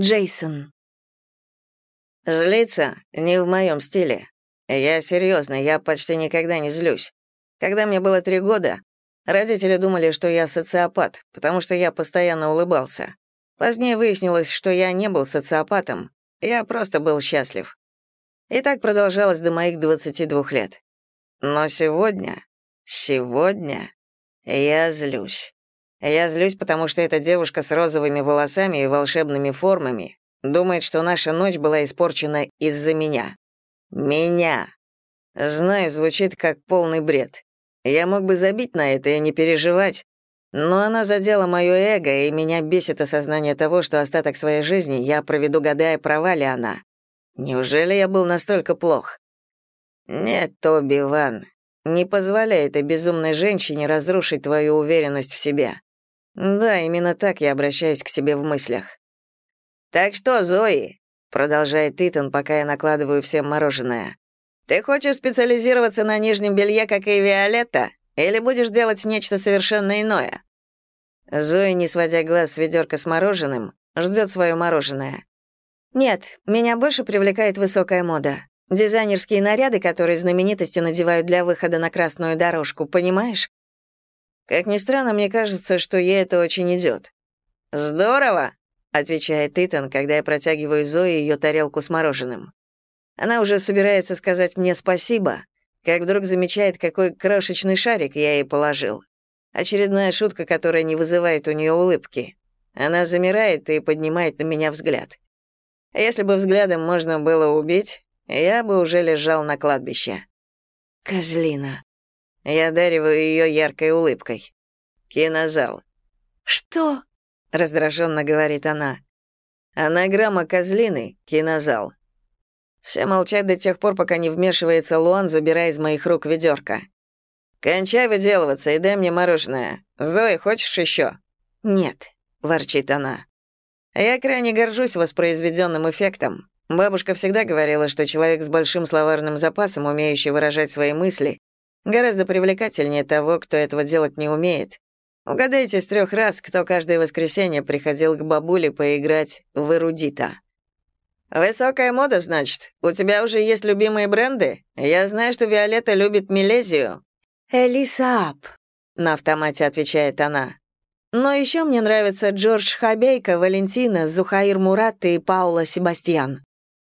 Джейсон. Злиться не в моем стиле. Я серьезно, я почти никогда не злюсь. Когда мне было три года, родители думали, что я социопат, потому что я постоянно улыбался. Позднее выяснилось, что я не был социопатом, я просто был счастлив. И так продолжалось до моих 22 лет. Но сегодня, сегодня я злюсь. Я злюсь, потому что эта девушка с розовыми волосами и волшебными формами думает, что наша ночь была испорчена из-за меня. Меня. Знаю, звучит как полный бред. Я мог бы забить на это и не переживать, но она задела моё эго, и меня бесит осознание того, что остаток своей жизни я проведу гадая, права ли она. Неужели я был настолько плох? Нет, Тоби Ван, не позволяй этой безумной женщине разрушить твою уверенность в себе. Да, именно так я обращаюсь к себе в мыслях. «Так что, Зои?» — продолжает Итан, пока я накладываю всем мороженое. «Ты хочешь специализироваться на нижнем белье, как и Виолетта, или будешь делать нечто совершенно иное?» Зои, не сводя глаз с ведерка с мороженым, ждет свое мороженое. «Нет, меня больше привлекает высокая мода. Дизайнерские наряды, которые знаменитости надевают для выхода на красную дорожку, понимаешь? Как ни странно, мне кажется, что ей это очень идет. «Здорово!» — отвечает Итан, когда я протягиваю Зои ее тарелку с мороженым. Она уже собирается сказать мне спасибо, как вдруг замечает, какой крошечный шарик я ей положил. Очередная шутка, которая не вызывает у нее улыбки. Она замирает и поднимает на меня взгляд. Если бы взглядом можно было убить, я бы уже лежал на кладбище. Козлина. Я одариваю ее яркой улыбкой. Кинозал. «Что?» — раздраженно говорит она. Анаграмма козлины — кинозал. Все молчат до тех пор, пока не вмешивается Луан, забирая из моих рук ведерко. «Кончай выделываться и дай мне мороженое. Зои, хочешь еще? «Нет», — ворчит она. Я крайне горжусь воспроизведенным эффектом. Бабушка всегда говорила, что человек с большим словарным запасом, умеющий выражать свои мысли, Гораздо привлекательнее того, кто этого делать не умеет. Угадайте с трех раз, кто каждое воскресенье приходил к бабуле поиграть в эрудита. «Высокая мода, значит? У тебя уже есть любимые бренды? Я знаю, что Виолетта любит Милезию». «Элисап», — на автомате отвечает она. «Но еще мне нравятся Джордж Хабейко, Валентина, Зухаир Мурат и Паула Себастьян».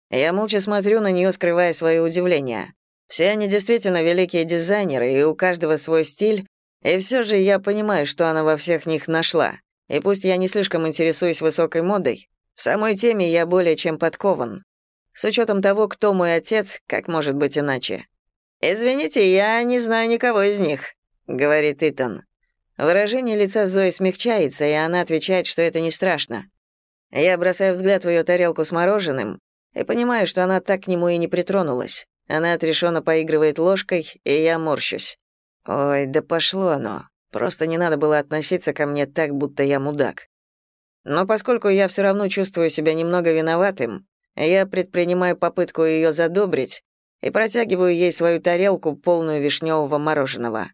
Я молча смотрю на нее, скрывая свое удивление. Все они действительно великие дизайнеры, и у каждого свой стиль, и все же я понимаю, что она во всех них нашла. И пусть я не слишком интересуюсь высокой модой, в самой теме я более чем подкован. С учетом того, кто мой отец, как может быть иначе. «Извините, я не знаю никого из них», — говорит Итан. Выражение лица Зои смягчается, и она отвечает, что это не страшно. Я бросаю взгляд в ее тарелку с мороженым и понимаю, что она так к нему и не притронулась. Она отрешенно поигрывает ложкой, и я морщусь. Ой, да пошло оно. Просто не надо было относиться ко мне так, будто я мудак. Но поскольку я все равно чувствую себя немного виноватым, я предпринимаю попытку ее задобрить и протягиваю ей свою тарелку, полную вишневого мороженого.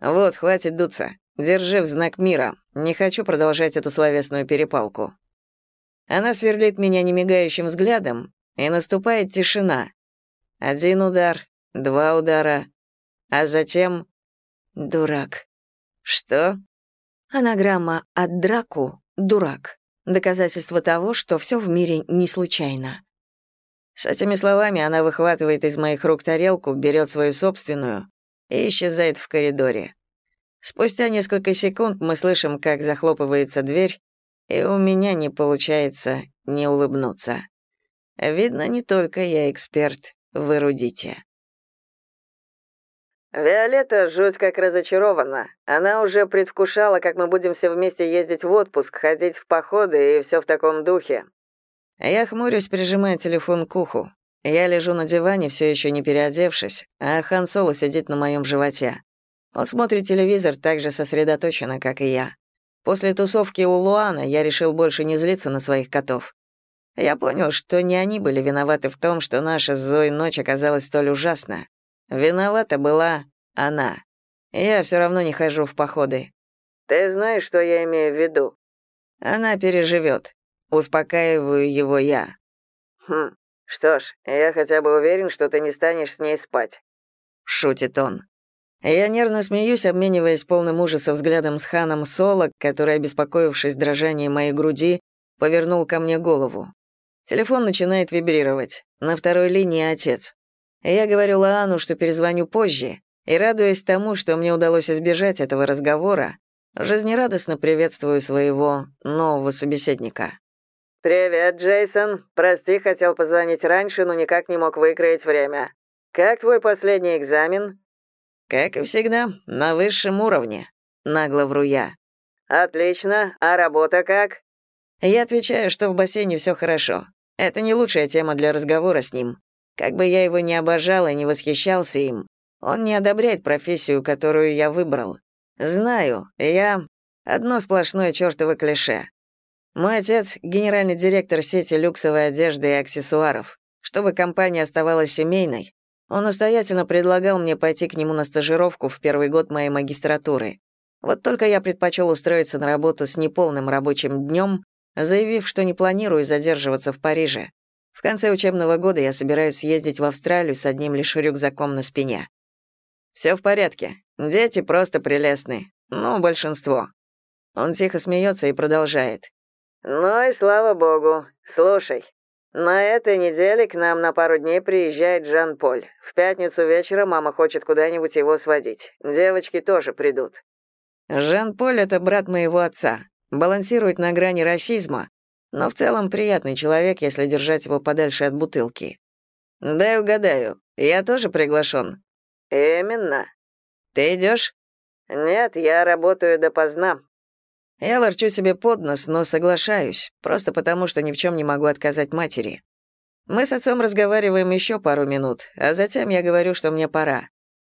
Вот, хватит дуться. Держи в знак мира. Не хочу продолжать эту словесную перепалку. Она сверлит меня немигающим взглядом, и наступает тишина, один удар, два удара, а затем... Дурак. Что? Анаграмма от драку «дурак». Доказательство того, что все в мире не случайно. С этими словами она выхватывает из моих рук тарелку, берет свою собственную и исчезает в коридоре. Спустя несколько секунд мы слышим, как захлопывается дверь, и у меня не получается не улыбнуться. Видно, не только я эксперт вырудите. Виолетта жуть как разочарована. Она уже предвкушала, как мы будем все вместе ездить в отпуск, ходить в походы и все в таком духе. Я хмурюсь, прижимая телефон к уху. Я лежу на диване, все еще не переодевшись, а Хан Соло сидит на моем животе. Он смотрит телевизор так же сосредоточенно, как и я. После тусовки у Луана я решил больше не злиться на своих котов. Я понял, что не они были виноваты в том, что наша с Зоей ночь оказалась столь ужасна. Виновата была она. Я все равно не хожу в походы. Ты знаешь, что я имею в виду? Она переживет. Успокаиваю его я. «Хм, что ж, я хотя бы уверен, что ты не станешь с ней спать», — шутит он. Я нервно смеюсь, обмениваясь полным ужаса взглядом с Ханом Соло, который, обеспокоившись дрожанием моей груди, повернул ко мне голову. Телефон начинает вибрировать. На второй линии отец. Я говорю Лаану, что перезвоню позже, и, радуясь тому, что мне удалось избежать этого разговора, жизнерадостно приветствую своего нового собеседника. «Привет, Джейсон. Прости, хотел позвонить раньше, но никак не мог выкроить время. Как твой последний экзамен?» «Как и всегда, на высшем уровне», — нагло вру я. «Отлично. А работа как?» Я отвечаю, что в бассейне все хорошо. Это не лучшая тема для разговора с ним. Как бы я его не обожал и не восхищался им, он не одобряет профессию, которую я выбрал. Знаю, я... Одно сплошное чёртово клише. Мой отец — генеральный директор сети люксовой одежды и аксессуаров. Чтобы компания оставалась семейной, он настоятельно предлагал мне пойти к нему на стажировку в первый год моей магистратуры. Вот только я предпочел устроиться на работу с неполным рабочим днем, заявив, что не планирую задерживаться в Париже. В конце учебного года я собираюсь съездить в Австралию с одним лишь рюкзаком на спине. Все в порядке. Дети просто прелестны. Ну, большинство. Он тихо смеется и продолжает. «Ну и слава богу. Слушай, на этой неделе к нам на пару дней приезжает Жан-Поль. В пятницу вечером мама хочет куда-нибудь его сводить. Девочки тоже придут». Жан-Поль — это брат моего отца. Балансирует на грани расизма, но в целом приятный человек, если держать его подальше от бутылки. Дай угадаю, я тоже приглашен. Именно. Ты идешь? Нет, я работаю допоздна. Я ворчу себе под нос, но соглашаюсь, просто потому что ни в чем не могу отказать матери. Мы с отцом разговариваем еще пару минут, а затем я говорю, что мне пора.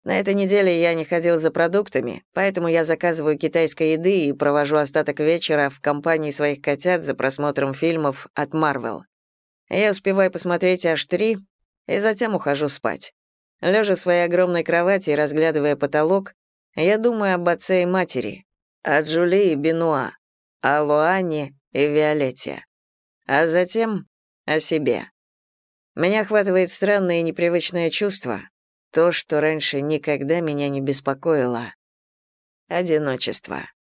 На этой неделе я не ходил за продуктами, поэтому я заказываю китайской еды и провожу остаток вечера в компании своих котят за просмотром фильмов от Marvel. Я успеваю посмотреть аж три, и затем ухожу спать. Лежа в своей огромной кровати и разглядывая потолок, я думаю об отце и матери, о Джули и Бенуа, о Луане и Виолетте, а затем о себе. Меня охватывает странное и непривычное чувство, то, что раньше никогда меня не беспокоило. Одиночество.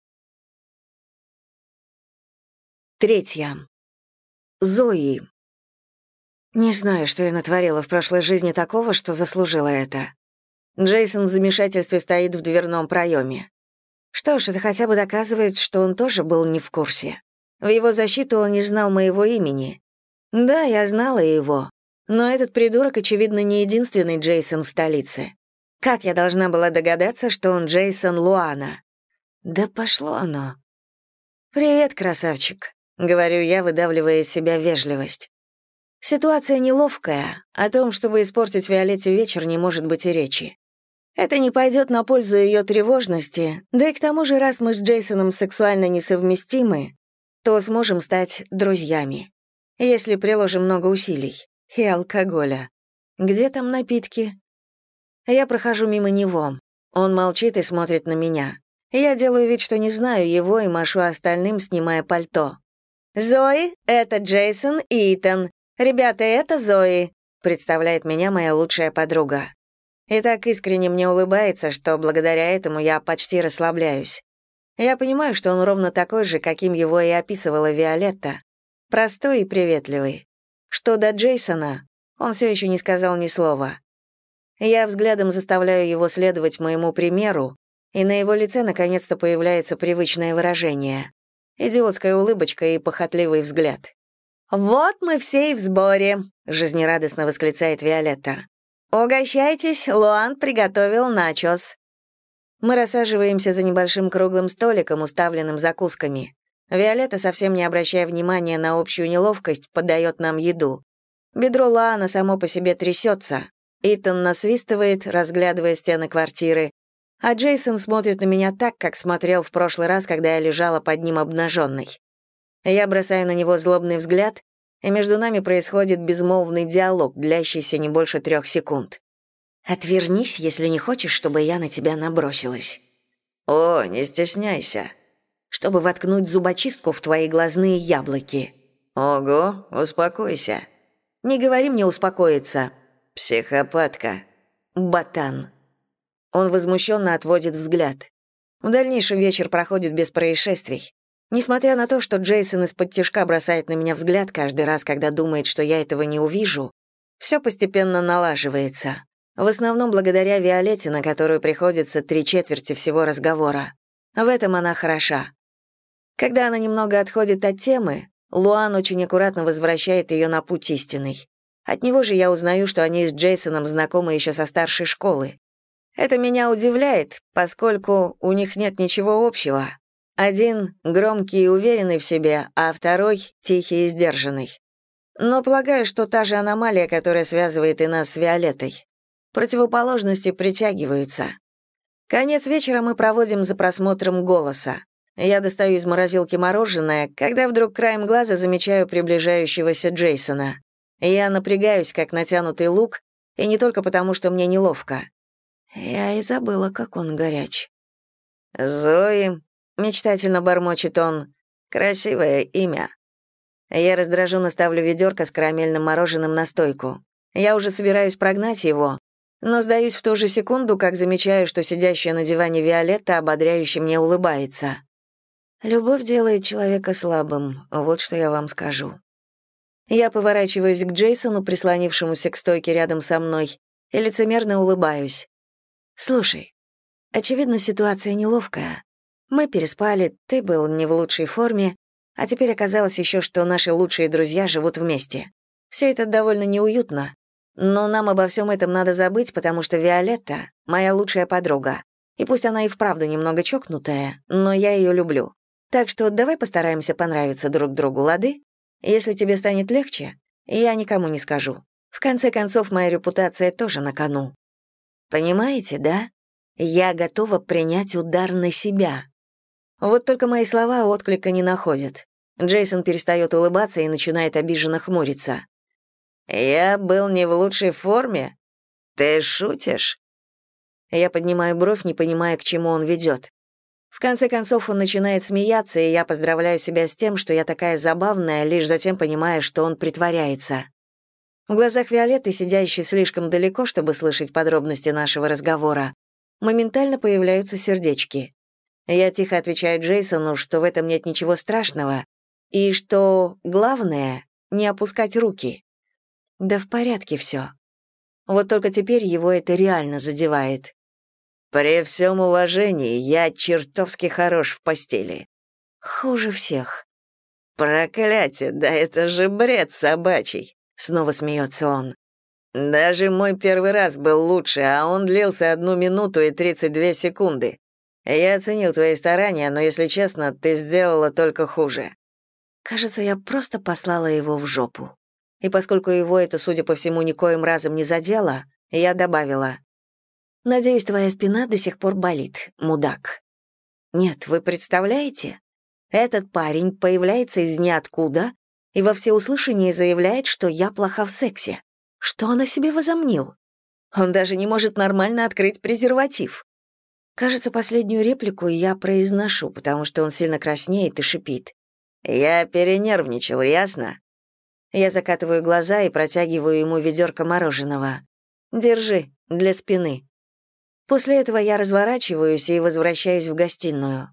Третья. Зои. Не знаю, что я натворила в прошлой жизни такого, что заслужила это. Джейсон в замешательстве стоит в дверном проеме. Что ж, это хотя бы доказывает, что он тоже был не в курсе. В его защиту он не знал моего имени. Да, я знала его. Но этот придурок, очевидно, не единственный Джейсон в столице. Как я должна была догадаться, что он Джейсон Луана? Да пошло оно. «Привет, красавчик», — говорю я, выдавливая из себя вежливость. Ситуация неловкая, о том, чтобы испортить Виолетте вечер, не может быть и речи. Это не пойдет на пользу ее тревожности, да и к тому же, раз мы с Джейсоном сексуально несовместимы, то сможем стать друзьями, если приложим много усилий. И алкоголя. Где там напитки? Я прохожу мимо него. Он молчит и смотрит на меня. Я делаю вид, что не знаю его и машу остальным, снимая пальто. «Зои, это Джейсон и Итан. Ребята, это Зои», — представляет меня моя лучшая подруга и так искренне мне улыбается, что благодаря этому я почти расслабляюсь. Я понимаю, что он ровно такой же, каким его и описывала Виолетта. Простой и приветливый. Что до Джейсона, он все еще не сказал ни слова. Я взглядом заставляю его следовать моему примеру, и на его лице наконец-то появляется привычное выражение. Идиотская улыбочка и похотливый взгляд. «Вот мы все и в сборе», — жизнерадостно восклицает Виолетта. «Угощайтесь, Луан приготовил начос». Мы рассаживаемся за небольшим круглым столиком, уставленным закусками. Виолетта, совсем не обращая внимания на общую неловкость, подает нам еду. Бедро Лаана само по себе трясется. Итан насвистывает, разглядывая стены квартиры, а Джейсон смотрит на меня так, как смотрел в прошлый раз, когда я лежала под ним обнаженной. Я бросаю на него злобный взгляд и между нами происходит безмолвный диалог, длящийся не больше трех секунд. «Отвернись, если не хочешь, чтобы я на тебя набросилась». «О, не стесняйся». «Чтобы воткнуть зубочистку в твои глазные яблоки». Ого, успокойся. Не говори мне успокоиться. Психопатка. Ботан. Он возмущенно отводит взгляд. В дальнейшем вечер проходит без происшествий. Несмотря на то, что Джейсон из-под тяжка бросает на меня взгляд каждый раз, когда думает, что я этого не увижу, все постепенно налаживается. В основном благодаря Виолетте, на которую приходится три четверти всего разговора. В этом она хороша. Когда она немного отходит от темы, Луан очень аккуратно возвращает ее на путь истинный. От него же я узнаю, что они с Джейсоном знакомы еще со старшей школы. Это меня удивляет, поскольку у них нет ничего общего. Один — громкий и уверенный в себе, а второй — тихий и сдержанный. Но полагаю, что та же аномалия, которая связывает и нас с Виолеттой. Противоположности притягиваются. Конец вечера мы проводим за просмотром «Голоса». Я достаю из морозилки мороженое, когда вдруг краем глаза замечаю приближающегося Джейсона. Я напрягаюсь, как натянутый лук, и не только потому, что мне неловко. Я и забыла, как он горяч. «Зои, Мечтательно бормочет он. Красивое имя. Я раздраженно ставлю ведерко с карамельным мороженым на стойку. Я уже собираюсь прогнать его, но сдаюсь в ту же секунду, как замечаю, что сидящая на диване Виолетта ободряюще мне улыбается. Любовь делает человека слабым, вот что я вам скажу. Я поворачиваюсь к Джейсону, прислонившемуся к стойке рядом со мной, и лицемерно улыбаюсь. «Слушай, очевидно, ситуация неловкая. Мы переспали, ты был не в лучшей форме, а теперь оказалось еще, что наши лучшие друзья живут вместе. Все это довольно неуютно. Но нам обо всем этом надо забыть, потому что Виолетта — моя лучшая подруга. И пусть она и вправду немного чокнутая, но я ее люблю. Так что давай постараемся понравиться друг другу, лады? Если тебе станет легче, я никому не скажу. В конце концов, моя репутация тоже на кону. Понимаете, да? Я готова принять удар на себя. Вот только мои слова отклика не находят. Джейсон перестает улыбаться и начинает обиженно хмуриться. «Я был не в лучшей форме? Ты шутишь?» Я поднимаю бровь, не понимая, к чему он ведет. В конце концов, он начинает смеяться, и я поздравляю себя с тем, что я такая забавная, лишь затем понимая, что он притворяется. В глазах Виолетты, сидящей слишком далеко, чтобы слышать подробности нашего разговора, моментально появляются сердечки. Я тихо отвечаю Джейсону, что в этом нет ничего страшного, и что главное — не опускать руки. Да в порядке все. Вот только теперь его это реально задевает. При всем уважении, я чертовски хорош в постели. Хуже всех. Проклятие, да это же бред собачий. Снова смеется он. Даже мой первый раз был лучше, а он длился одну минуту и 32 секунды. Я оценил твои старания, но, если честно, ты сделала только хуже». Кажется, я просто послала его в жопу. И поскольку его это, судя по всему, никоим разом не задело, я добавила. «Надеюсь, твоя спина до сих пор болит, мудак». Нет, вы представляете? Этот парень появляется из ниоткуда и во всеуслышание заявляет, что я плоха в сексе. Что он о себе возомнил? Он даже не может нормально открыть презерватив. Кажется, последнюю реплику я произношу, потому что он сильно краснеет и шипит. «Я перенервничал, ясно?» Я закатываю глаза и протягиваю ему ведерко мороженого. «Держи, для спины». После этого я разворачиваюсь и возвращаюсь в гостиную.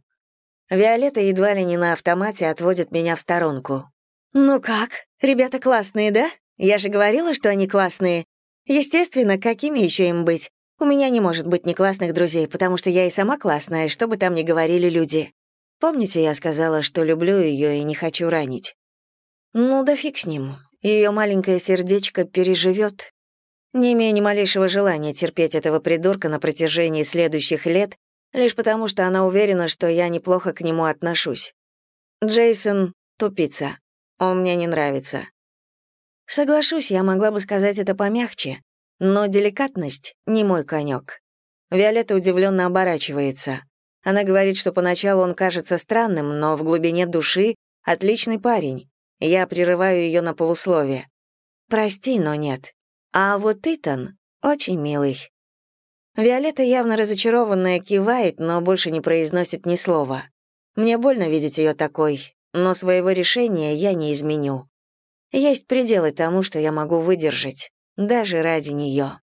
Виолетта едва ли не на автомате отводит меня в сторонку. «Ну как? Ребята классные, да? Я же говорила, что они классные. Естественно, какими еще им быть? У меня не может быть не классных друзей, потому что я и сама классная, что бы там ни говорили люди. Помните, я сказала, что люблю ее и не хочу ранить? Ну да фиг с ним. Ее маленькое сердечко переживет. Не имею ни малейшего желания терпеть этого придурка на протяжении следующих лет, лишь потому что она уверена, что я неплохо к нему отношусь. Джейсон — тупица. Он мне не нравится. Соглашусь, я могла бы сказать это помягче, но деликатность — не мой конек. Виолетта удивленно оборачивается. Она говорит, что поначалу он кажется странным, но в глубине души — отличный парень. Я прерываю ее на полусловие. «Прости, но нет. А вот Итан очень милый». Виолетта явно разочарованная кивает, но больше не произносит ни слова. Мне больно видеть ее такой, но своего решения я не изменю. Есть пределы тому, что я могу выдержать, даже ради нее.